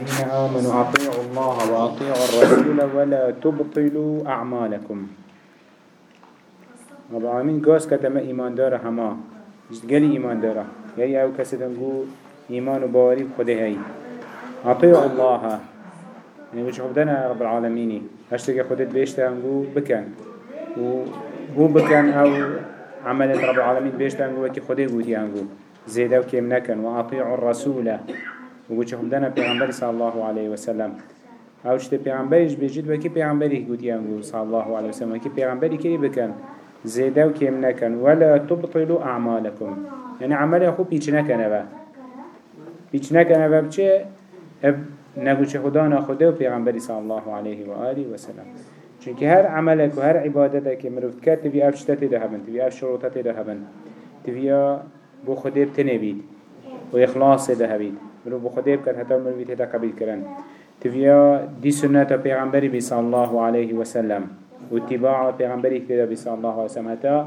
الذين آمنوا أطيعوا الله وأطيعوا الرسول ولا تبطلوا أعمالكم. رب العالمين قاس كتما إيمان داره هما. جدقلي إيمان داره يأي أو كسدنقو إيمان وبواري بخده هاي. أطيعوا الله. يعني وش خبدنا رب العالمين هشتك خدت بيشتنقو بكن. وهو بكن أو عملت رب العالمين بيشتنقو وكي خده قوتي أنقو زيدا وكيم نكن. وأطيعوا الرسول. وقو چه خمدنا پیغمبر صلى الله عليه وسلم أو چه پیغمبرش بجید و کی پیغمبری گوتی انگو صلى الله عليه وسلم و کی پیغمبری کی بکن؟ زیده و کم نکن. ولا تبطلوا اعمالكم يعني عمل خو پیچ نکنه و. پیچ نکنه و بچه اب نگو چه خدا نخوده و پیغمبری صلى الله عليه و آله وسلم چونکه هر عملك و هر عبادتك که مروف کرد تبی اف شتت ده هبن تبی اف شروطت ده هبن. تبی بو خوده بتنبید و إخلاص ده هبید مرو بخده بکن حتی مروی تیتا قبیل کرن تفيا دي سنة پیغمبری بي صلى الله عليه وسلم. واتباع پیغمبری كده بي صلى الله عليه وسلم. حتى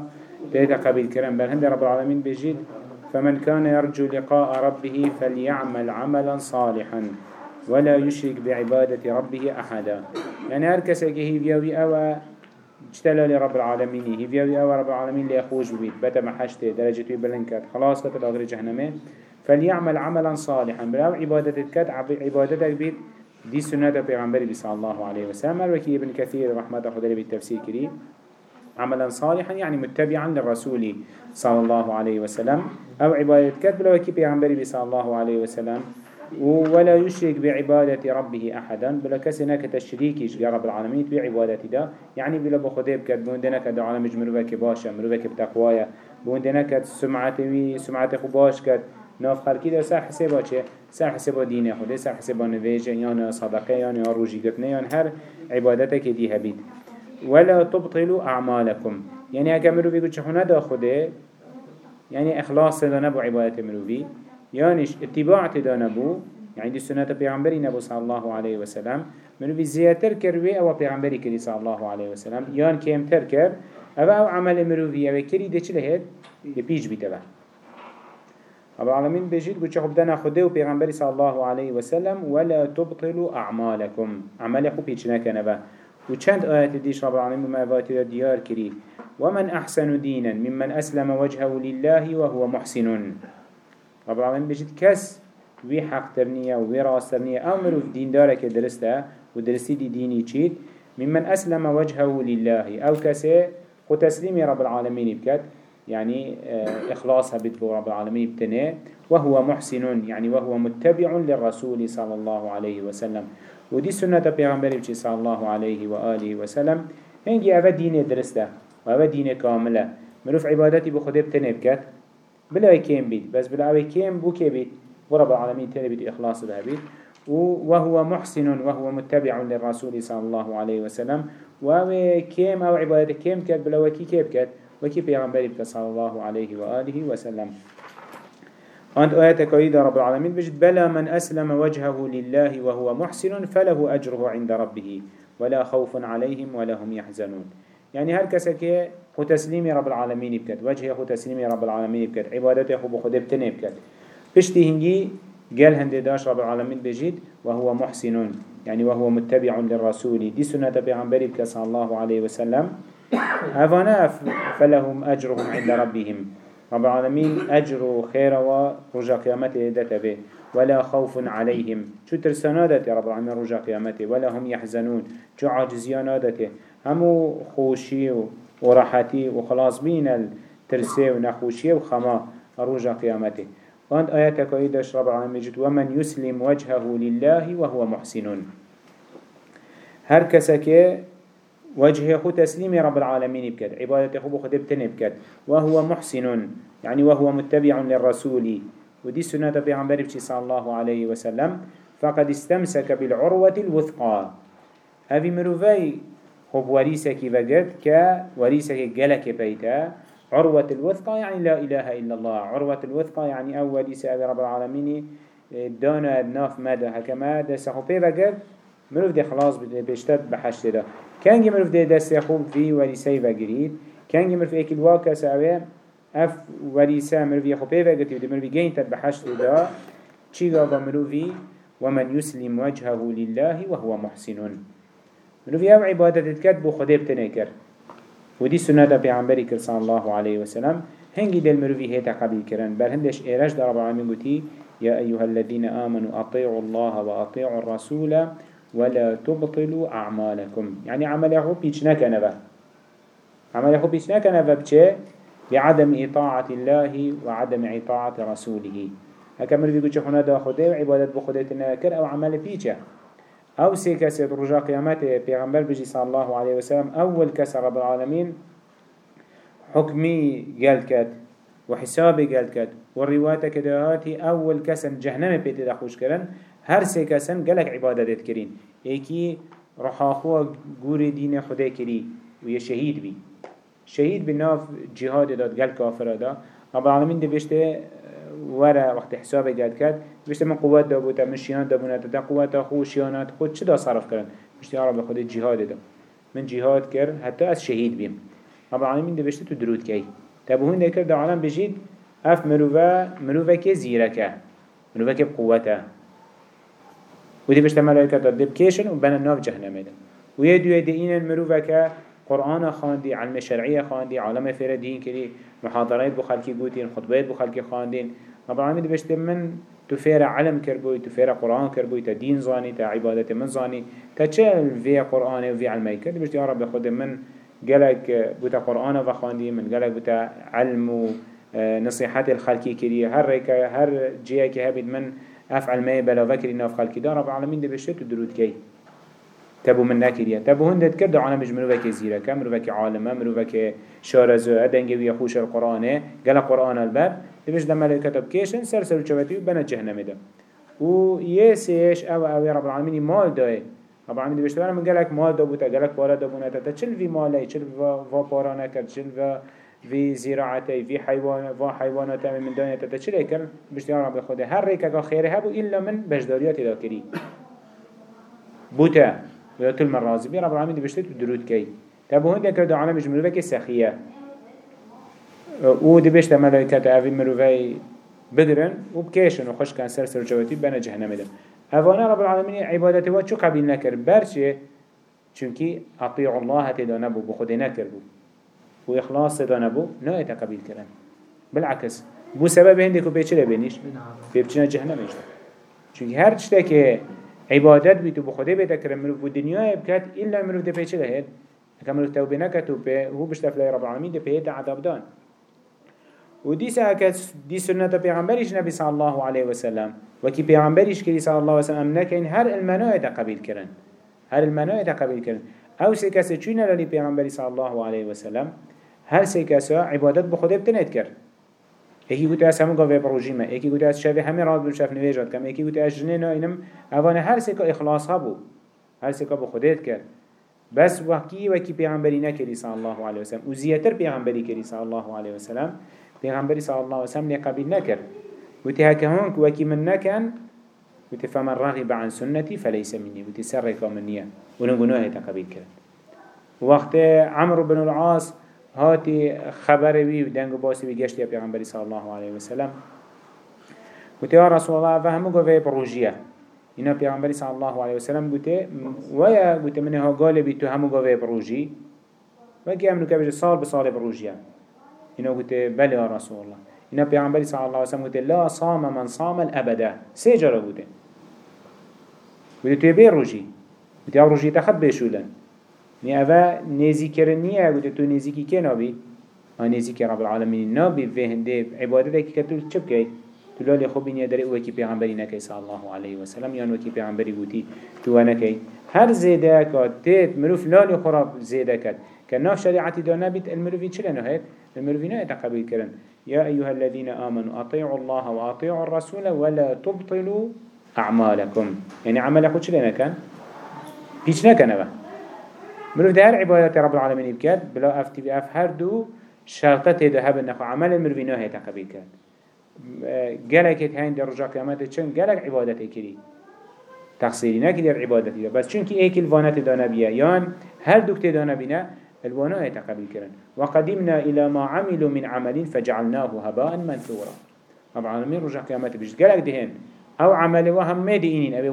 تيتا قبيل كرن. بل هند رب العالمين بيجيد. فمن كان يرجو لقاء ربه فليعمل عملا صالحا ولا يشرك بعبادة ربه أحدا. يعني هر كسك هي بيوي أوا اجتلى لرب العالمين هي بيوي أوا رب العالمين ليخوش بيت بتا محشته درجة بلنكت خلاص كتل أغري جهنمه. فليعمل عملا صالحا. بلاو عبادتك كد عبادتك بيت دي سنة پیغمبر صلى الله عليه وسلم. وكي ابن كثير رحمة الله بالتفسير كريم. عملا صالحا يعني متبعا للرسول صلى الله عليه وسلم. أو عبادتك كد بلاو كي پیغمبر صلى الله عليه وسلم. ولا يشرك بعبادة ربه أحدا. بلا كسنا كتشريكيش رب العالمين بعبادة دا. يعني بلا بخده بكد بوندنا كد عالم مروفك باشا مروفك بتقوايا بوندنا كد سمعته سمعته خباش كد ناف خلقی در سر حسابا چه؟ سر حسابا دین خوده سر حسابا نویجه یا صدقه یا یا روژی گفتنه یا هر عبادت که دی هبید ولا تبطلوا اعمالكم يعني اگه مروفی که چهونه دا خوده يعني اخلاص دا نبو عبادت مروفی یانش اتباع دا نبو يعني دي سنة پیغمبری نبو صلى الله عليه وسلم. مروفی زیادتر کروی أو پیغمبری کری صلى الله عليه وسلم. یان کمتر کر أو أو عمل مروفی أو کری ده چه لهید؟ ده پیج بیتبه رب العالمين بيجيد قلت شخب دانا خده و پیغمبر صلى الله عليه وسلم ولا تبطلوا أعمالكم عمل خو بيچنا كنبا و چند آيات ديش رب العالمين بما فاتي ديار كري ومن أحسن دينا ممن أسلم وجهه لله وهو محسن رب العالمين بيجيد كس وي حق ترنية وي راس ترنية أمر في دين دارك درسته ودرسي دي ديني چيد ممن أسلم وجهه لله أو كسي خو تسليم رب العالمين بكت يعني آه، إخلاصها بتبو رب العالمين بتنه وهو محسن يعني وهو متبع للرسول صلى الله عليه وسلم. ودي سنة پیغمبر صلى الله عليه وآله وسلم. هنجي أفا دين درسته وأفا دين كاملة مروف عبادتي بخده بتنه بكت بلا كيم بيت بس بلا كيم بو كي بيت ورب العالمين تنه بيت إخلاص بها بيت وهو محسن وهو متبع للرسول صلى الله عليه وسلم. وهو كيم أو عبادتي كيم كت بلا وكي كيب كت وكي پیغمبری بك صلى الله عليه وآله وسلم. عند آيات كويدة رب العالمين بجد بلا من أسلم وجهه لله وهو محسن فله أجره عند ربه ولا خوف عليهم ولا هم يحزنون. يعني هر كسا كي هو تسليمي رب العالمين بكت وجهه هو تسليمي رب العالمين بكت عبادته هو بخده بتنه بكت بشتي هنجي قال هندي داش رب العالمين بجد وهو محسن يعني وهو متبع للرسول. دي سنة بيغمبري بك صلى الله عليه وسلم هفانا فلهم أجرهم عند ربهم. رب العالمين أجر خير ورجا قيامته دتبه ولا خوف عليهم. شو ترسانادته رب العالمين رجا قيامته؟ ولا هم يحزنون. شو عاجزيانادته همو خوشي وراحتي وخلاص بين الترسي ونخوشي وخما رجا قيامته وانت آياتك ايدش رب العالمين جد ومن يسلم وجهه لله وهو محسن هر كسك وجهه خو تسليم رب العالمين بكد. عبادته خو بخد بتنه وهو محسن يعني وهو متبع للرسول. ودي سنة بيعنبر بشي صلى الله عليه وسلم. فقد استمسك بالعروة الوثقى. هذه مروفي هو وريسك وقد كوريسك جلك بيتا. عروة الوثقى يعني لا إله إلا الله. عروة الوثقى يعني أول وريسة رب العالمين. دانا ناف مدى هكما دسخو بي وقد مروف دي خلاص بيشتد بحشت ده. كان مروف ده دست خوب في وريسي وگرید كان مروف اكل واقع سعوه اف وريسا مروف يخو بي وگرد ودي مروف جين تد بحشت ده. چي غابا مروفي ومن يسلم وجهه لله وهو محسن. منو في أو عبادة تكتبو خده بتنكر ودي سنة پیغمبری کر صلى الله عليه وسلم هنگی دل مروفی هیتا قبیل کرن. بل هندش ایرش در رب العالمین گوتی يا أيها الذين آمنوا أطيعوا الله وأطيعوا الرسول ولا تبطلوا أعمالكم. يعني عمله بيش نكنبه عمله بيش نكنبه بچه بعدم إطاعة الله وعدم إطاعة رسوله. هكا مروفي قوچه خنا دا خده وعبادت بخده تنكر أو عمل بيشه أو سي كسي رجا قيامته پیغمبر بجي صلى الله عليه وسلم اول كسر رب العالمين حكمي قال كد وحسابي قال كد والروايات كدهاتي اول كسن جهنم بيت دخوش كرن هر سي كسن قالك عبادت كرين ايكي رحاخوا قوري دين خده كري ويا شهيد بي شهيد بناف جهاد داد قال كافر دا رب العالمين دي بيشته ورا وقت حسابه قد كد بيشته من قوات دا بوتا من شيان دا بونا دا قوات خو شيانات خود چه دا صرف کرن بيشته يا رب خود جهاد دا من جهاد كر حتى از شهيد بيم رب العالمين دي بيشته تو درود كي تابهون ده كر دا عالم بجيد اف مروفا مروفا كي زيركه مروفا كي بقوته ودي بيشته ملائكة دا دبكيشن وبنا ناف جهنم دا ويدو يدئين المروفا كي قرآن خاندي علم شرعية خاندي عالم فير دين كري محاضرات بخلقي قوتين خطبات بخلقي خاندين. رب العالمين بشت من تفير علم كربوي تفير قرآن كربوي تدين زاني تعبادة من زاني تشل في قرآن وفي علمي كرد بشت يا رب خد من قالك بوتا قرآن وخاندي من قالك بوتا علم نصيحات الخلقي كري هر هر جيك هبد من أفعل ما بلا فكر في خلقي دا رب العالمين دي بشت درود كي. تبو من نكريا تبو هندت كرد عالم مش مروفك زيرك مروفك عالمة مروفك شارزو ادنگي ويا خوش القرآن. قال قرآن الباب. تبش دم ملائكة بكيشن سر سر وشواتي وبنا جهنم ده. و يسيش أو أو رب العالمين مال داي رب العالمين بيش تبانا من قالك مال دو بوتا قالك بارا دو بونا تا چل في مالي چل فا بارا نكر چل فا في زراعتي في حيوان فا حيوانات من دنيا اكر بيش تبانا رب خده هر ريكا خيره هبو إلا من بجداريات دا كري بوتا. ويا كل مرة راضي بي رب العالمين بيشتت درود كي تابو هنده كرد عالم مروفك سخية و دي بيشت ملائكة اوي مروفي بدرن و بكيشن و خوش كان سر سر جواتي بنا جهنم دم اوانا رب العالمين عبادته و چو قبيل نكر برچه چونكي اطيع الله تدا نبو بخود نكر بو و اخلاص تدا نبو نا قبيل كرن بالعكس بو سبب هندكو بيچه لبينيش بيبچنا جهنم اجدا چونكي هر چتا که عبادت بيتو بخده بيتا كرم مروف بو دنيا بكات إلا مروف ده بيچه لهد اكا مروف توبة نكتو بي هو بشتفلي رب العالمين ده بيهد عذاب دان. ودي ساكت دي سنة پیغمبرش نبي صلى الله عليه وسلم. وكي پیغمبرش كري صلى الله عليه وسلم نكين هر المناية قبيل كرن. هر المناية قبيل كرن. أو سيكاسة چونا للي پیغمبري صلى الله عليه وسلم؟ هر سيكاسة عبادت بخده بتنت كرن اکی گوته از همون گاوه پروژیمه اکی گوته از شبه همه راد بود شف نویجات کم اکی گوته از جنه اینم اوانه هر سکا اخلاص ها بو هر سکا با خودت کرد. بس وکی وکی پیغمبری نکری صلی الله علیه وسلم و زیاتر پیغمبری کری صلی الله علیه وسلم پیغمبری صلی الله علیه وسلم قبیل نکرد. گوته هکه هنک وکی من نکن گوته فمن رغب عن سنتی فلیس منی گوته سر رکا منیه ونو گناه تقبیل کرد. وقت عمرو بن العاص هاتی خبر وی و دنگ باسی وی گشتی پیغمبری صلی الله علیه و سلم. گوته یا رسول الله و همه گوه بروجیه اینا پیغمبری صلی الله علیه و سلم گوته ویا گوته منه ها گالبی تو همه گوه بروجی و که امنو که سال به سال بروجیه اینا گوته بله یا رسول الله. اینا پیغمبری صلی الله علیه و سلم گوته لا صام من صام الابده سه جارا گوته گوته توی بی روجی گوته یا روجی تخب بشولن. نی اوه نیزی کرنیه گوته تو نیزی کی که نابی؟ آن نیزی که رب العالمین نابی به هنده عبادت که تو چه بکی؟ تو لالی خوب اینیه داره اوه کی پیغمبری نکی صلی الله علیه و سلم یا نوکی پیغمبری گوتی تو نکی. هر زیده که تیت مروف لالی خراب زیده کد که ناف شریعتی دا نبید المروفی چه لنهید المروفی نه تقبیل کرن. يا أيها الذين آمنوا أطيعوا الله وأطيعوا الرسول ولا تبطلوا أعمالكم يعني عملكم شلنا كان بيش نكنا بقى مروف ده هر عبادت رب العالمين بكاد بلا افتي بأف هر دو شرطة تيدا هبن عمل المروفي نوهي تقبيل كاد قالك هين در رجاء قيامته چن؟ قالك عبادت كري تقصيري نكي در عبادتي ده بس چونكي ايك الوانات دا نبيه يان هر دوك تدا نبينا الوانات تقبيل كرن. وقدمنا إلى ما عملوا من عمل فجعلناه هباء منثورا. رب العالمين رجاء قيامته بجد قالك دهين أو عمل وهم مدي إنين أبي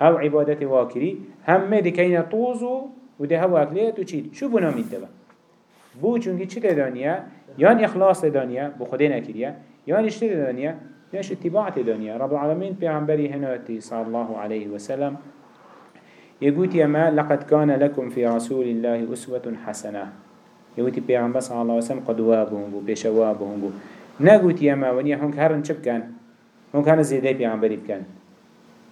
واكري أو عبادت واكري هم مدي كينا طوزو وده هوا أكليت وچيد شو بنا ميد بو چونكي چه دانيا؟ يان إخلاص دانيا بو خده نكريا يان اشتد دانيا؟ ياش اتباع دانيا. رب العالمين پیغمبري هناتي صلى الله عليه وسلم. يقول يما لقد كان لكم في رسول الله أسوة حسنة. يقول پیغمبر صلى الله عليه وسلم قدوة بهم بيشوا بهم نقول يما ونيا هنك هرن چب كان هنك هرن زيده پیغمبري بكن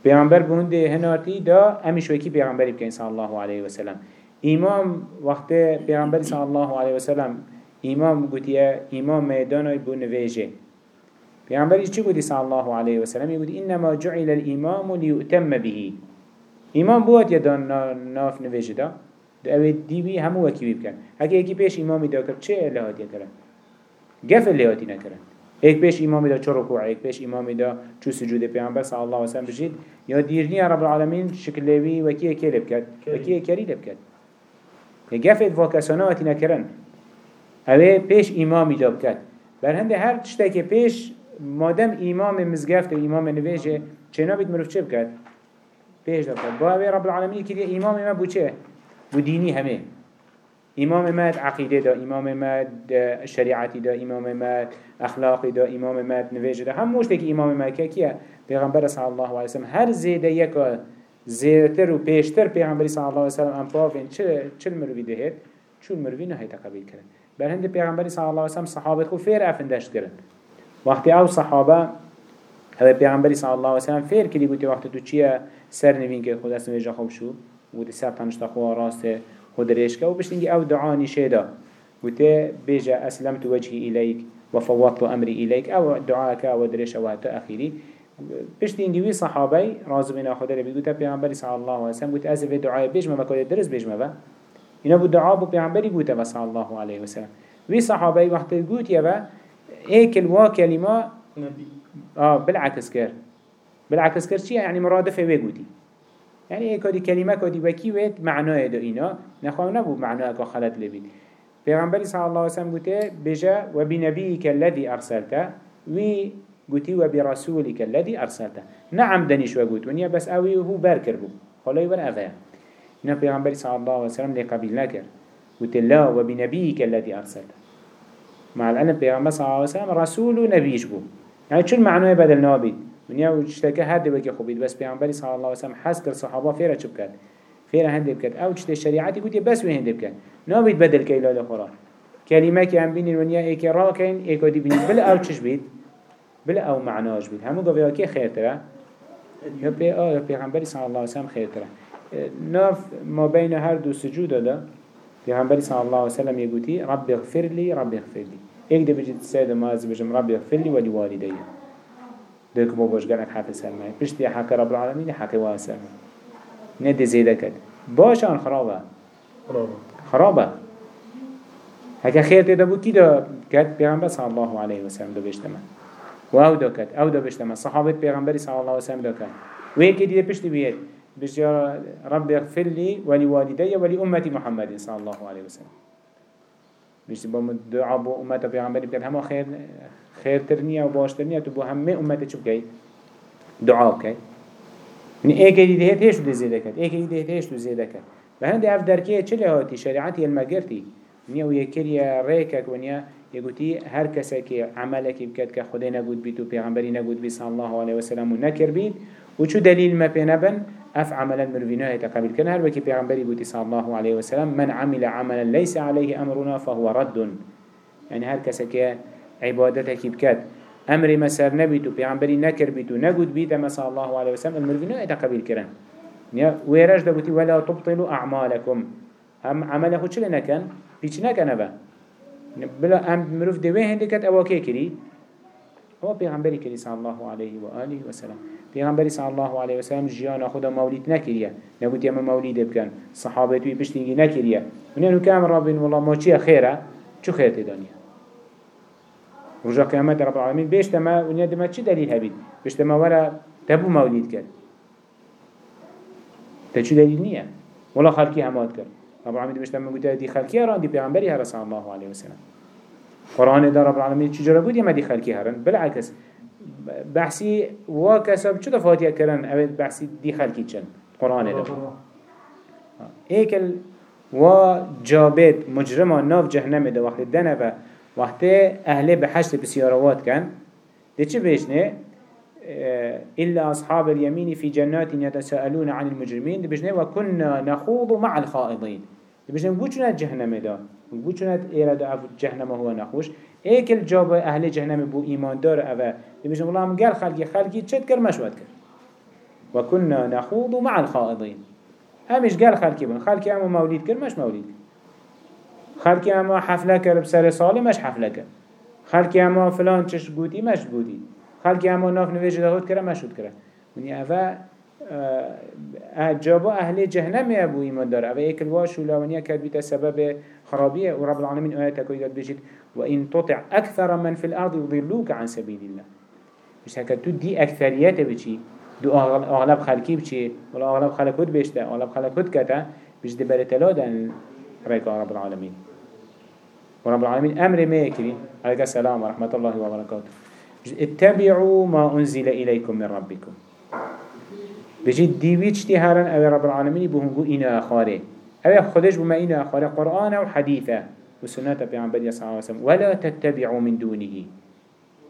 پیغمبر بونده هناتي دا امش وكي پیغمبري بكن صلى الله عليه وسلم امام وقت پیغمبر صلى الله عليه وسلم امام گوتیه امام میدانای بو نویجه. پیغمبری چی گوتی صلی الله علیه وسلم يقول انما جعل الامام ليؤتم به. امام بود یا دان ناف نویجه دا. دو اوید دیوی همو وکی بکن. اگه یکی پیش امامی دا کرد چه الهاتی کرد؟ گف الهاتی نکرد. ایک پیش امامی دا چه رکوع ایک پیش امامی دا چو سجود پیغمبر صلی الله علیه وسلم بجید یا دیرنی رب العالمین شکلوی وکی اکی لب کرد وکی اکی لب کرد گفت واکساناتی نکرن اوه پیش امامی داب کرد بر هنده هر تشتا که پیش مادم امام مزگفت و امام نویجه چه نابید مروف چه بکرد؟ پیش کرد با اوه رب العالمین که امام ما بو چه؟ بو دینی همه إمام ما عقیده دا إمام ما شریعتی دا إمام ما اخلاقی دا إمام ما نویجه دا. هم موشته که إمام ما که کیه؟ پیغمبر صلی الله علیه وسلم. هر زیده یکا زیرتر و پیشتر پیغمبری صلی الله علیه وسلم ام پافین چه چه مروی دهید چون مروی نه تقبیل کرد بر هند پیغمبری صلی الله علیه وسلم صحابه خو فیر افندشت کرد وقتی أو صحابه هذا پیغمبری صلی الله علیه وسلم فیر کلی بودی وقتی تو چیه سر نوین که خود اسم ویجا خوب شو بودی سر تنشتا خو راست خود ریشکه و بشتینگی أو دعا نشیده بودی بیجا اسلمت وجهی الیک وفوضت امري إليك أو دعاك أو دريش أو هاتو أخيري بشت إنجوي صحابي رازو بنا خدا لبي قلت بيعنبري صلى الله عليه وسلم قلت أزف دعاء بيجمع ما كود درس بيجمع با إنا بو دعاء بو بيعنبري قلت صلى الله عليه وسلم وي صحابي وقت قلت يبا هيك الوا كلمة آه بالعكس كر بالعكس كر شيء يعني مرادفة ويقولي يعني هيك هذه كلمة كودي وكي ويت معناه ده إنا نخواه نبو معناه كخلت لبيت پیغمبر صلى الله عليه وسلم قلت بجا وبنبيك الذي أرسلته وي قلت وبرسولك الذي أرسلته نعم دنيش وقلت ونيا بس أوي هو باركر بو خلاي ولا أفيا هنا پیغمبر صلى الله عليه وسلم لقبيل نكر قلت لا وبنبيك الذي أرسلته مع العلم پیغمبر صلى الله عليه وسلم رسول ونبيش بو يعني شو المعنى بدل نابد ونيا وشتكى هاد وكي خبيد بس پیغمبر صلى الله وسلم حس كر صحابة فيرا شو بكات فيرا هند بكات أو شتى الشريعة قلت بس وهند بكات نابد بدل كيلا لخورا كلمة كي عم بيني ونيا إيك راكين إيك ودي بيني بلا أو تشش بيت بلا أو معناش بيت همو قبل كي خير ترى يا بي آه يا بيغمبري صلى الله وسلم خير ترى ناف ما بين هر دو سجود ده بيغمبري صلى الله وسلم يقولي ربي اغفر لي ربي اغفر لي إيك ده بيجي تسيد ما بجم ربي اغفر لي ولوالدي ديك بو باش قالك حافظ سلمي بشتي حكى رب العالمين حكى واسلم ندي زيدا كد باش عن خرابة خرابة هكا خير تدا بو كي دا كد پیغمبر صلى الله عليه وسلم دا بيشتما و أو دا كد أو دا بيشتما صحابة پیغمبر صلى الله عليه وسلم دا كد و هيك دي بيت بيش يا رب اغفر لي ولوالدي ولأمتي محمد صلى الله عليه وسلم. بيش بام دعاء بو أمة پیغمبر بكت هما خير خير ترنيا و باش ترنيا تو بو همه أمة چو بكي دعاء بكي من ايك دي دهت هيش دي زيده كد ايك دي هيش دي زيده كد بهندي اف دركيه چه لهاتي شريعتي المقرتي نیا و یکریه ریکک و نیا یگوتی هر کسی که عملکی بکد که خدا نگود بید و پیغمبری نگود الله علیه و سلم نکر بید و چو دلیل ما پی نبن أف عملا مرویناه تقبل کن هر وکی پیغمبری بودی صلی الله علیه و سلم من عمل عملا ليس عليه أمرنا فهو رد. يعني هر کسی که عبادتك بكت أمر مسر نبيت و پیغمبری نکر بید و نگود بید اما صلی الله علیه و سلم المرویناه تقبل کرن. ويرج دبوتي ولا تبطلوا أعمالكم. هم عمله چل نكن پیچ نکنه با بلا ام مروف دوه هنده کت اوا که کری. هو پیغمبری کری صلی الله علیه و آله و سلام پیغمبری صلی الله علیه و سلام جیان خدا مولید نکریه. نبود یم مولید بکن. صحابه توی پشتینگی نکریه. ونیا نو کام ربین والله ما چیه خیره؟ چو خیر تدانیه رجا قیامت رب العالمین بیشت ما ونیا دما چی دلیل هبید؟ بیشت ما ورا تبو مولید کرد. چی دلیل نیه؟ ولا خلقی همات کرد. رب العالمين بيشتم من قد دي خلقية ران دي پیغمبري هرا الله عليه وسلم قرآن دا رب العالمين چجرا قد يما دي خلقية هرن. بالعكس بحثي وا كسب شو دفاتيا كرن أبي بحثي دي خلقي چن قرآن ده ايكل و جابت مجرمه ناف جهنم ده. وقت دنه و وقت أهل بحشت بسياروات كان ده چه بيجنه إلا أصحاب اليمين في جنات يتساءلون عن المجرمين ده بيجنه وكنا نخوض مع الخائضين ده بيجنه بوچنا جهنم بو ایراد اف جهنم هو نخوش. ایکل جاب اهل جهنم بو ایماندار اوه میشه والله هم گل خلقی خلقی چت کر مشوت کر. و کنا نخوض مع الخائضین. همش گل خلقی بون خلقی هم مولید کر مش مولید خلقی هم حفله کر بسر سال مش حفله کر. خلقی هم فلان چش گودی مش بودی، خلقی هم ناف نویج دهود کر مشود کر. منی اوه جابا أهل جهنم أبو إيمان دار أبا إيك الواش ولونيا كاد بيتا سبب خرابية ورب العالمين آيات كويدات بيجيت وإن تطع أكثر من في الأرض يضلوك عن سبيل الله. مش هكا تدي أكثريات بيجي دو آغلب خلقی بچی ولا آغلب خلق بیشته آغلب خلق خود کتا بیش دبر تلادن ريكا رب العالمين ورب العالمين أمر ما يكري عليك السلام ورحمة الله وبركاته اتبعوا ما أنزل إليكم من ربكم بجد ديويت اشتهارا أو رب العالمين بهنقو إنا أخاره. أو خدش بما إنا أخاره قرآن أو حديثة وسنة بيعنبال صلى الله عليه وسلم. ولا تتبعوا من دونه.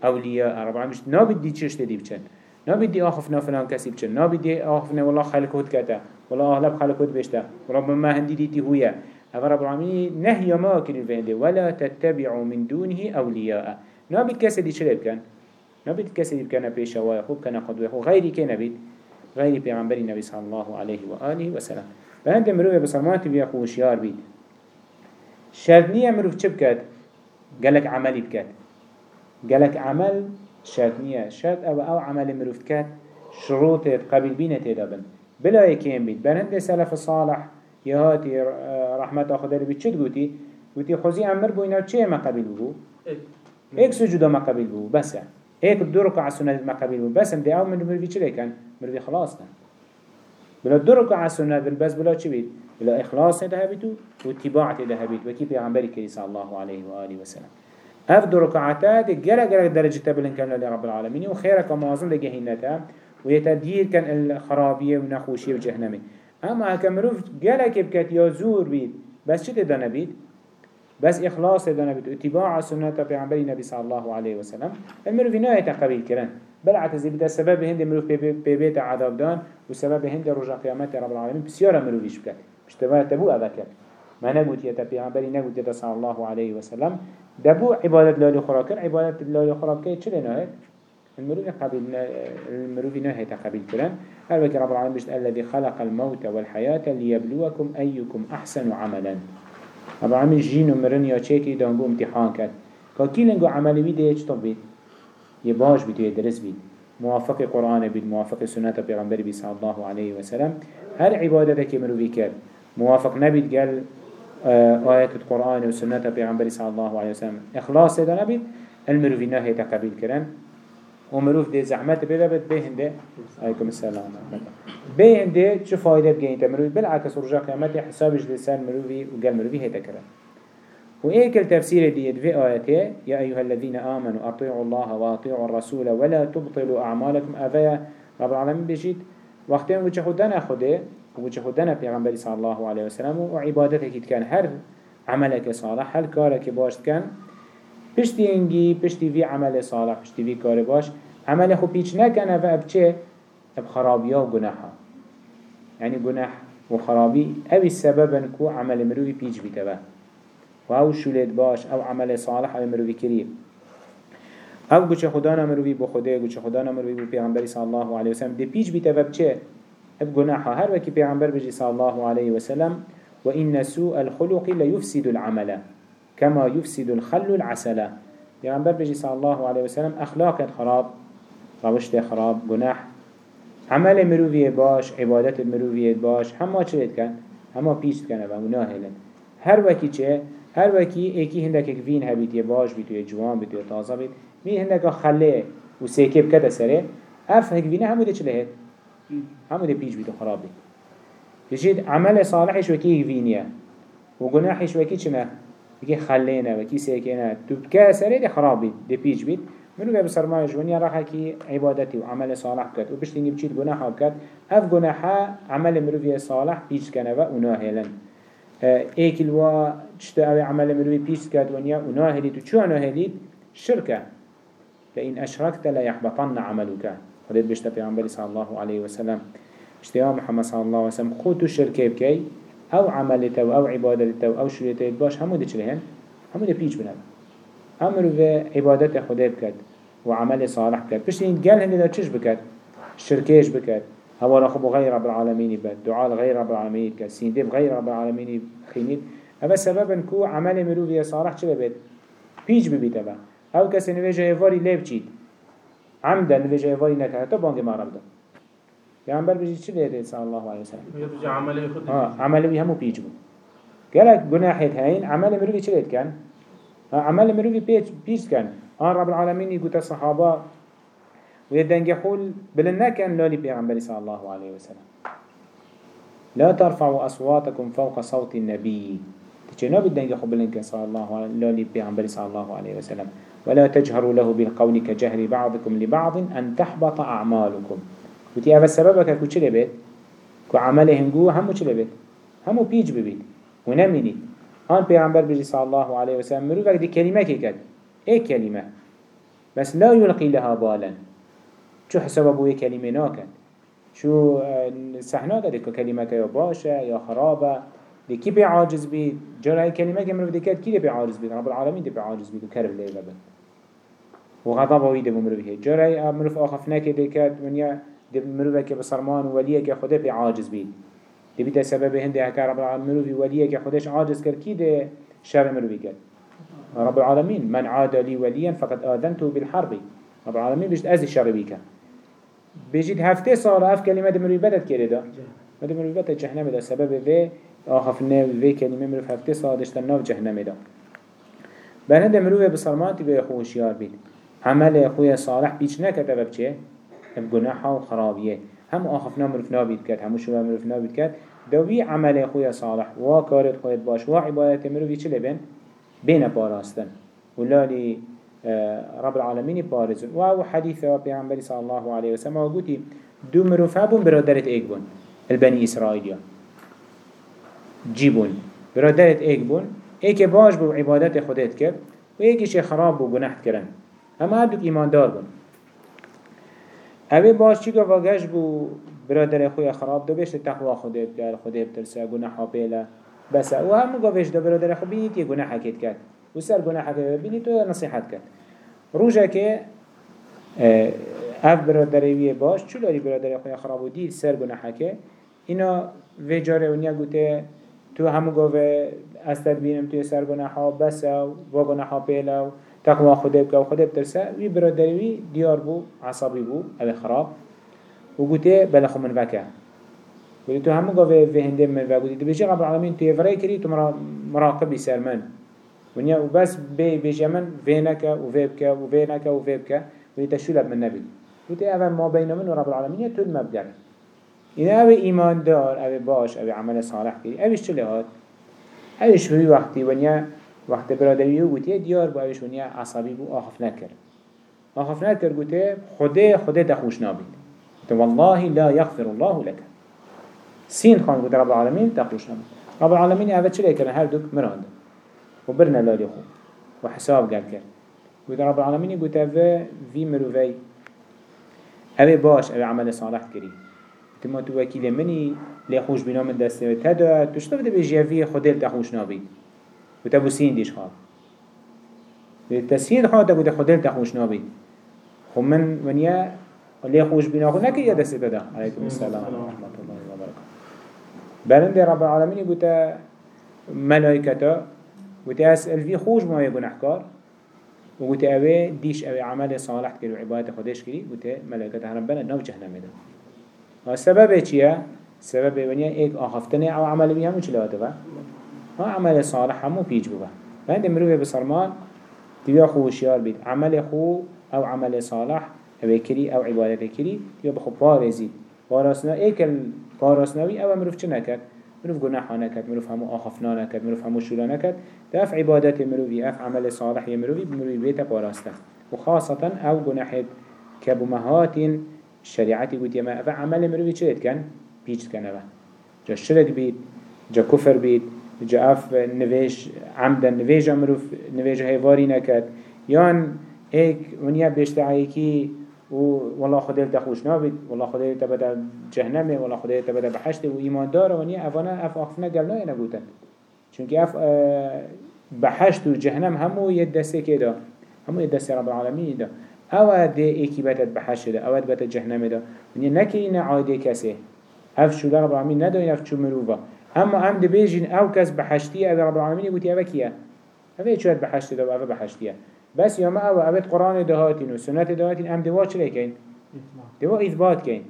أولياء رب العالمين نابد دي تشتدي تدي بچن. نبيدي آخفنا فلان كسي بچن. نبيدي آخفنا والله خلقود كتا والله أغلب خلقود بشتا ورب ما هندي ديتي هويا أفا رب العالمين نهي ما كرين فهنده ولا تتبعوا من دونه أولياء كسي دي شرب كان نبيد كسي دي بكان بيشوا خوب كان قدوه خو غيري كي نبيد غيري بيغنبري النبي صلى الله عليه وآله وسلم فهند مروه بسلمات بيا خوشيار بيد شرطنية مروف چه بكت قالك عملي بكت قالك عمل شرط نیه. شرط أو أو عمل مروفت کرد شروط قبل بینه تدابن بلا یکیم بید. برند سلف صالح یهاتی رحمت آخدر بید. چد گوتی؟ گوتی خوزی أمر بو اینا چه ما قبل بو؟ ایک. سجودا ما قبل بو. بس. ایک دو رکع سنت ما قبل بو. بس. دی آو من مروفی چه لیکن؟ مروفی خلاص کن. بلا دو رکع سنت بس بلا چه بید؟ بلا اخلاص ده ده بيت وكي پیغمبر كريم صلى الله عليه وآله وسلم اف دو ركعتا دي جرى جرى درجة تبلن كان لرب العالمين وخيرك موازن لجهنتا ويتدير كان الخرابية ونخوشية وجهنمي اما هكمروف جرى كبكت يا زور بيت بس تدانا بيت بس إخلاص تدانا بيت اتباع سنة پیغمبر النبي صلى الله عليه وسلم المروف نهاية تقبيل كرن بل عتزي بدا سبب هند مروف ببيت عذاب دان وسبب هند رجع قيامات رب العالمين. بسيارة مروفيش بكت. مش تبقى تبو أبكت ما نقول يا پیغمبری نقول يا صلى الله عليه وسلم. دبو عبادت لالی خراکن عبادت لالی خراکه چه لناه المروف قبل المروف نهي تقبل كلام هل بك رب العالمين بجد الذي خلق الموت والحياة ليبلوكم أيكم أحسن عملا. رب العالمين جين ومرن يا چيكي دانگو امتحان كد كاكي لنگو عملي بيده يجتب بيت يباش بيت يدرس بيت موافق قرآن بيت موافق سنة پیغمبر بي صلى الله عليه وسلم هر عبادتك مروفي كر موافق نبيت قال آيات القرآن والسنة پیغمبر صلى الله عليه وسلم إخلاص ده نبي المروف نهي تقبيل كرن ومروف دي زحمت بده بد بهنده عليكم السلام. بهنده شو فايدة بجين تمروف بالعكس رجع قيامت حسابش لسان مروفي وقال مروفي هي تكرن وإيك التفسير دي في آياته يا أيها الذين آمنوا أطيعوا الله وأطيعوا الرسول ولا تبطلوا أعمالكم. أفيا؟ رب العالمين بجيت وقتين وجه خدنا خده وجه خدنا پیغمبر صلى الله عليه وسلم وعبادتك كان هر عملك صالح هر كارك باش كان. پشتی انگی پشتی وی عمل صالح پشتی وی کار باش. عمل خو پیچ نکنه و اب چه؟ اب خرابی و گناح يعني گناح و خرابی. اوی السبب كو عمل مروی پیچ بیتوه و أو شولید باش أو عمل صالح أو مروی کریم. أو گوچه خدا نمروی بو خوده گوچه خدا نمروی بو پیغمبری صلی الله علیه وسلم. دی پیچ بیتوه بچه؟ اب جناحة هر وكي بيعنبر بجي صلى الله عليه وسلم وإن سوء الخلق لا يفسد العمل كما يفسد الخل العسل. بيعنبر بجي صلى الله عليه وسلم أخلاق خراب روشت خراب جناح عمل مروفية باش عبادت مروفية باش. هما چلت كان هما بيشت كان ومناهلن هر وكي چه هر وكي ايكي هندك كفين هبيت باش بيتو جوان بيتو تازه بيت مين هندك خليه وسيكب كده سره. اف هكفينه همو ده چلهت همو ده پیش بيتو خراب بي بجید عمل صالحش وكي فينيا وگناحش وكي چنه وكي خلينا وكي سيكينا تو بكا سره ده خراب بي ده پیش بيت منو بسرمایه جوانیا راح کی عبادتی و عمل صالح کرد و بشتینگی بچید گناه کرد اف گناه عمل مروی صالح پیش کنه و اونا هلن. ایک الوا چطور اوی عمل مروی پیش کرد ونیا اونا هلید و چو اونا هلید شركة لئن أشركت لا يحبطن عملك خديت بيشتا في صلى الله عليه وسلم. اشتيا محمد صلى الله عليه وسلم خود الشركة بكي أو عملته أو عبادته أو شريته باش همو دي چلهن همو دي بيج بنام أمر في عبادت خدا بكت وعمل صالح بكت بش قال هنده دا چش بكت شركيش بكت هو رخب غير رب العالمين بد. دعاء غير رب العالمين بكت سيندب غير رب العالمين خينيد هذا سبب كو عمل مروفي صالح چه ببت بيج ببيت أبا أو کسی نویجه ایواری لیب چید عمدا نویجه ایواری نکه حتی بانگ مارم ده پیامبر بجی چی لیده صلی الله علیه وسلم عملی خود عملی همو پیچ بود گلک گناحیت هین عمل مروی چی لید کن عمل مروی پیچ کن آن رب العالمین يقول الصحابة ويدنجي حول بلن كان لولي بيغنبري صلى الله عليه وسلم لا ترفعوا أصواتكم فوق صوت النبي تجنب الدنجي حول بلن كان صلى الله عليه لولي بيغنبري صلى الله عليه وسلم ولا تجهروا له بالقول كجهر بعضكم لبعض أن تحبط أعمالكم. وتي هذا سببك كو چلي بيت كو عمله هنگو همو همو بيج ببيت ونميني هان پیغمبر بجي صلى الله عليه وسلم مروفك دي كلمة كي إيه كلمة بس لا يلقي لها بالا. شو حسب ابوه كلمة ناكد شو سحنا قد كلمة يا باشا يا خرابة. دي كي بيعاجز بيت جرى هاي كلمة كي مروف دي كد كي دي بيعاجز بيت رب العالمين دي بيعاجز بيت وكرب ليه ببن. وغضب ويده بمروفه جرى مروف آخف ناكي دي كد ونيا دي مروفه كي بصرمان ووليه كي خده بيعاجز بيت دي بيتا سبب هنده هكا رب العالمين مروفي وليه كي خدش عاجز كر كي دي شر مروفي كد رب العالمين من عاد لي وليا فقد آذنته بالحرب. رب العالمين بيجد أزي شر بيك بيجد هفته صار أف كلمة دي مروفي بدت كده مدى مروفي بدت جهنم ده سبب في آخف ناف في كلمة مروف هفته صار دشتن ناف جهنم ده بنا ده مروفي بصرمان تبقى خوشيار بيت عمل خويا صالح بيش نكتب بچه؟ بجناحه وخرابيه هم آخفنا مروف نابید کرد همو شما مروف نابید کرد. دوی عمل خوی صالح و کارت خویت باش و عبادت مروفی چه لبن؟ بین پاراستن. ولالی رب العالمین پارزن و أو حدیث و پیغمبری صلی الله علیه وسلم و گوتی دو مروفه بون برادرت ایک بون البنی اسرائیلیا جیبون. برادرت ایک بون. ایک باش بو عبادت خودت کرد. و ایکیش خراب بو گناحت کرن. اما هر دوک ایماندار بون. اوه باش چی گفت؟ بو برادر خوی خراب دو بشت تقوی خودت در خودت بترسه گناحا پیلا بس و هم گفتش دو برادر خود بینید یه گناح حکیت کرد. و سر گناح حکیت بینید تو نصیحت کرد. روژه که اف برادروی باش چولاری برادر خوی خراب و دید سر گناح حکیت اینا ویجاره ونیا گوته تو همو گوه استد بینم توی سر گناحا بس و گناحا پیلا تقوى خده بك وخده بترسا وي برادروي ديار بو عصابي بو أو خراب وقوتي بلخو من وكا قلت تو همو قوة في هنده من وكا قلت بيجي رب العالمين تو يفرأي كري تو مراقب يسار من. ونيا وبس بي بيجي من فينكا وفيبكا وفينكا وفيبكا قلت شلب من نبي قلت اول ما بين من ورب العالمين تو المبدأ إذا أبي إيمان دار أبي باش أبي عمل صالح كري أبي شلهات أبي شوي وقتي ونيا وقت برادریو گوته دیار با اوش ونیا عصبی بو آخف نکر آخف نکر گوته خده خده تخوش نابید تو والله لا يغفر الله لك سين خان قلت رب العالمين تخوش نابید رب العالمين اوه چلی کرن هر دوك مراد و برنا لالی خو. و حساب قال كر قلت رب العالمين اوه في مروفي اوه باش اوه عمل صالح كري تما تو وكيل مني ليخوش بنا من دسته تدا تشتف ده بجيافي خده تخوش نابید وتبو سين ديش خاب التسهيل خاطر بوده خدل تخوش نابي خو من ونيا اللي خوش بنا خو نكي يدست ده عليكم السلام ورحمة الله وبركاته بلند رب العالمين بوده ملائكته بوده أسأل في خوش ما يكون أحكار وقلت أوي ديش أوي عمل صالح كري وعبادة خدش كري قلت ملائكته ربنا نو جهنم ده السبب چيه؟ سبب ونيا ايك آخفتنه أو عمل بيها مو چلواته ها عمل صالح همو بيج بوا فهند مروه بسرمان تبيا خوشيار بيت عمل خو أو عمل صالح أو كري أو عبادت كري تبيا بخو بارزي بارسنا ايكل بارسناوي أو مروف چه نكت مروف گناحا نكت مروف همو آخفنا نكت مروف همو شولا نكت داف عبادت مروفي اف عمل صالح يمروفي بمروفي بيتا بارسته وخاصة أو جناحت كبمهات الشريعة قلت يما أفا عمل مروي چلت كان بيجت كان أفا جا شرك بيت جا كفر بيت جا أف نويش عمدا نويش أمروف نويش هيفاري نكت يان هيك ونيا بيشتعي كي والله خدای تخوش نابید والله خدای تبدا جهنمه والله خدای تبدا بحشته و ایمان داره و نیا افانا اف آخفنا قبلنا نگوتن چونکه اف بحشت و جهنم همو ید دسته که دا همو ید دسته رب العالمین دا. او ده ایکی بتت به حش ده اوت بتت جهنم ده ونیا نکرین عاده کسی هف شو رب العالمین نداین هف چو مروفا اما هم ده بیجین او کس به حشتی او رب العالمین بودی او کیه اوه چوت به حشت ده و اوه به حشتیه بس یا ما او اوت قرآن دهاتین و سنت دهاتین ام ده واش چلی کن؟ دوا اثبات کن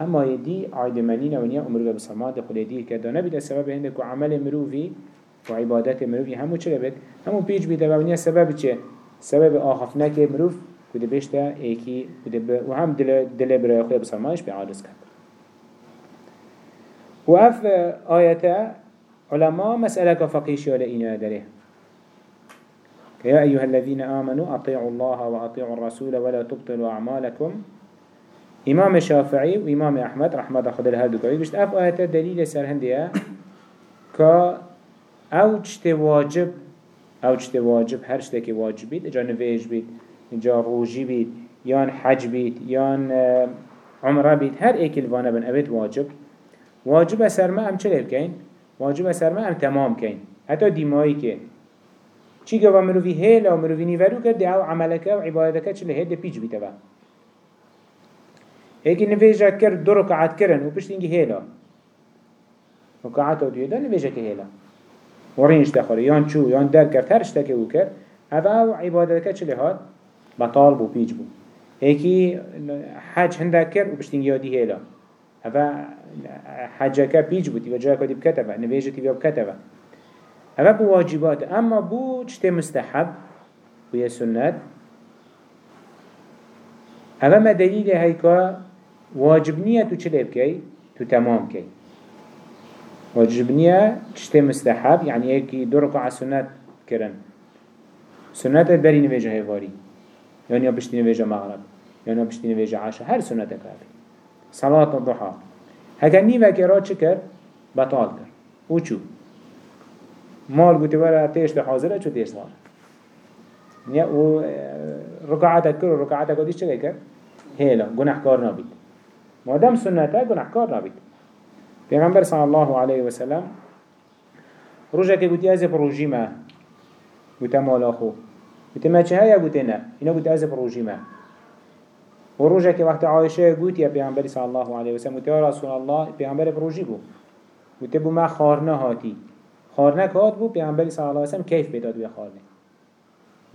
اما يدي عيد منين ونيا عمره بسماد خليدي سبب نبي السبب عندك وعمل مروفي وعبادات مروفي همو چرا بيت همو بيج و نیا سبب چه سبب آخفناك مروف كده بيشتا ايكي كده وهم دل دل برای خوی بصماش بعادس كد وأف آية علماء مسألة كفقيش ولا إنا داره يا أيها الذين آمنوا أطيعوا الله وأطيعوا الرسول ولا تبطلوا أعمالكم إمام الشافعي وإمام أحمد رحمة خد الهدو كوي بشت أف آيات دليل سر هندية كا أو تشت واجب أو تشت واجب هر شتك واجب بيت إجا نفيج بيت إجا روجي بيت يان حج بيت يان عمره بيت هر ايك الوانا بن أبيت واجب. واجب سر ما أم چليل كين واجب سر ما أم تمام كين حتى ديمائي كين چی گوا مروی هیلا و مروی نیورو کرد أو عملکه و عبادتکه چلی هید پیچ بیتا با ایکی نویجه کرد دو رکعت کرن و پشت اینگی هیلا. رکعت و دیده نویجه که هیلا. ورینش دخوره یان چو یان در کرد هر شتکه أو کرد. أو عبادتکه چلی هاد؟ بطال بو پیچ بو ایکی حج هنده کرد و پشت اینگی یادی هیلا أو حجکه پیچ بو تیوه جای کدی بکتبه نویجه تیوه بکتبه هذا بو واجبات أما بو جت مستحب ويا سنة هذا ما دليل هيكا واجبنية تو چلي بكي تو تمام كي واجبنية جت مستحب يعني هيك دو ركعة سنة كرن سنة بري نواجه هيواري يعني بشتي نواجه مغرب يعني بشتي نواجه عشاء هر سنة كافي صلاة الضحى هكا نيفا كرا چكر بطال كر وچو مال گوتی وره تیشت حاضره چو تیشت واره نیا و رکعتك كر ركعتك وديش چه كر هيلا گناه کار نبید مادام سنته گناه کار نبید پیغمبر صلی الله علیه و سلم روزه که گوتی از پروژی ما گوتی مالا خو. گوتی ما چه گوتی نه اینا گوتی از پروژی ما و روزه که وقت عایشه گوتی پیغمبر صلی الله علیه و سلم گوتی رسول الله پیغمبر پروژی بو گوتی بو ما خارنه هاتی خارنه هات بو پیامبری صلی الله علیه و سلم کیف بداد به خارنه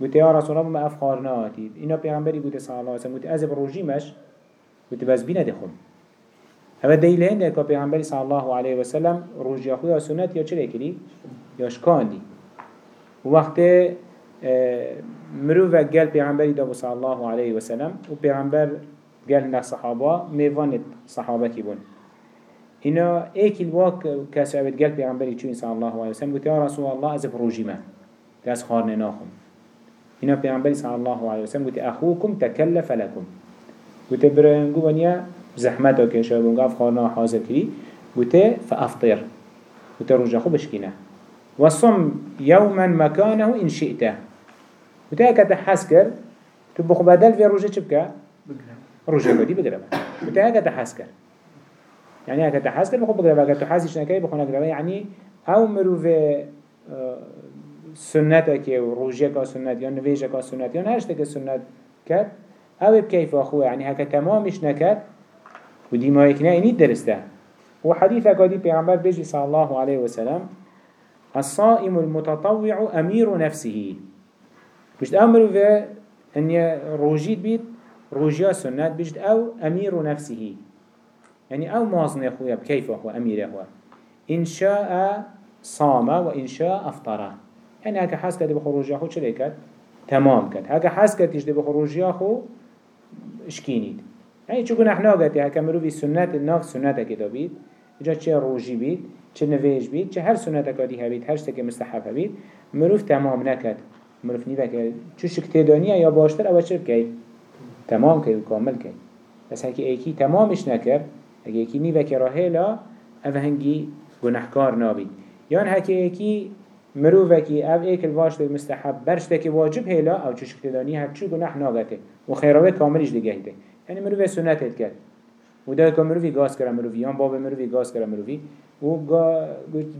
گوته یا رسول الله ما اف خارنه هاتید اینا پیامبری گوته صلی الله علیه و سلم گوته از روجیمش گوته بس بینه دخم هذا دلیل هنده که پیامبری صلی الله علیه و سلم روجی خوی سنت یا چه کلی یا شکاندی وقت مروف قال پیامبری دو صلی الله علیه و سلم و پیامبر قال نه صحابه میوانت صحابه کی بون هنا ايك الواك كاسو عبد قلب پیغمبری چو انسان الله عليه وسلم قلت يا رسول الله از بروجي ما داس خارن ناخم هنا پیغمبری صلى الله عليه وسلم قلت اخوكم تكلف لكم قلت برنگو ونيا زحمتو که شاید اف خارنا حاضر کری قلت فأفطر. قلت رجا خو بشكينه وصم يوما مكانه إن شئته قلت هكا تحس كر تبخ بدل في رجا چبكا رجا بدي بقربة. قلت هكا تحس كر يعني هكذا تحس كده بخو بقربة. اگر تو حسش نكي بخو نقربة. يعني أو مروف سنتك و روجيك سنت یا نویجك سنت یا نهشتك سنت كد أو بكيف أخوه؟ يعني هكا تمامش نكد و ديما يكنا اني درسته. و حديثة قادي پیغمبر بيجي صلى الله عليه وسلم الصائم المتطوع أمير نفسه. بجد أمر في أن روجيت بيت روجيا سنات بجد أو أمير نفسه يعني أو مازن خويا بكيف هو امير هو ان شاء صام وان شاء افطر يعني هكا حس كده بخروج خو كد تمام كد هكا حس كده تجد بخروج خو اشكينيد يعني چون إحنا قلت هكا مرو في سنة الناف سنة كده بيت جا چه روجي بيت چه نویج بيت چه هر سنة كده بيت هر شتك مستحب بيت مروف تمام نكد مرف نیوه که چو یا باشتر او چه بکی؟ تمام که کامل که. بس هکی ایکی تمامش نکر اگه ایکی نیوه که راهیلا اوه هنگی گناهکار نابید. یان هکی ایکی مروفه که او ایک باشتر مستحب برشته که واجب هیلا او چو شکتی هر چو گناه ناگته و خیراوه کاملش دیگه ده یعنی مروفه سنتت کرد. و دای که مروفی گاز کرد مروفی یان باب مروفی گاز کرد مروفی و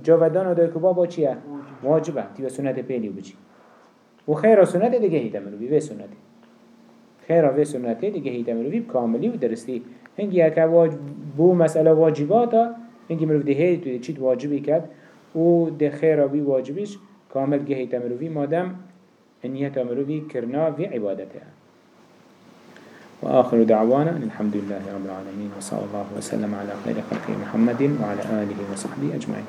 جاودان و دای که بابا چیه؟ واجبه. تیوه سنت پیلی و بچی. و خیر سنت دیگه هیته مروفی و سنت خیر و سنت دیگه هیته مروفی کاملی و درستی هنگی اکا واجب بو مسئله واجباتا هنگی مروف ده هیت چیت واجبی کرد. و ده خیر و بی واجبیش کامل گه هیته مروفی مادم انیت مروفی کرنا و عبادته. وآخر دعوانا الحمد لله رب العالمين وصلى الله وسلم على خير خلقه محمد وعلى آله وصحبه أجمعين